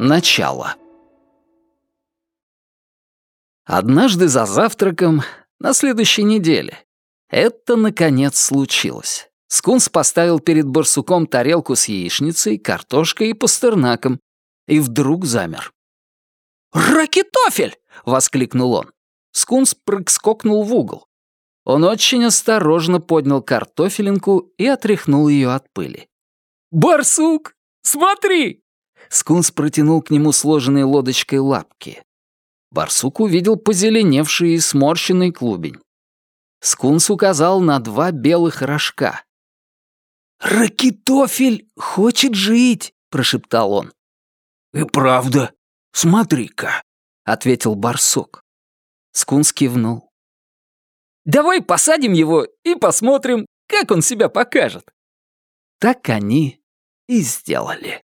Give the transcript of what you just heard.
Начало. Однажды за завтраком, на следующей неделе, это, наконец, случилось. Скунс поставил перед барсуком тарелку с яичницей, картошкой и пастернаком и вдруг замер. «Ракетофель!» — воскликнул он. Скунс прыг-скокнул в угол. Он очень осторожно поднял картофелинку и отряхнул ее от пыли. «Барсук, смотри!» Скунс протянул к нему сложенные лодочкой лапки. Барсук увидел позеленевший и сморщенный клубень. Скунс указал на два белых рожка. «Ракитофель хочет жить!» — прошептал он. «И правда, смотри-ка!» — ответил барсук. Скунс кивнул. «Давай посадим его и посмотрим, как он себя покажет». Так они и сделали.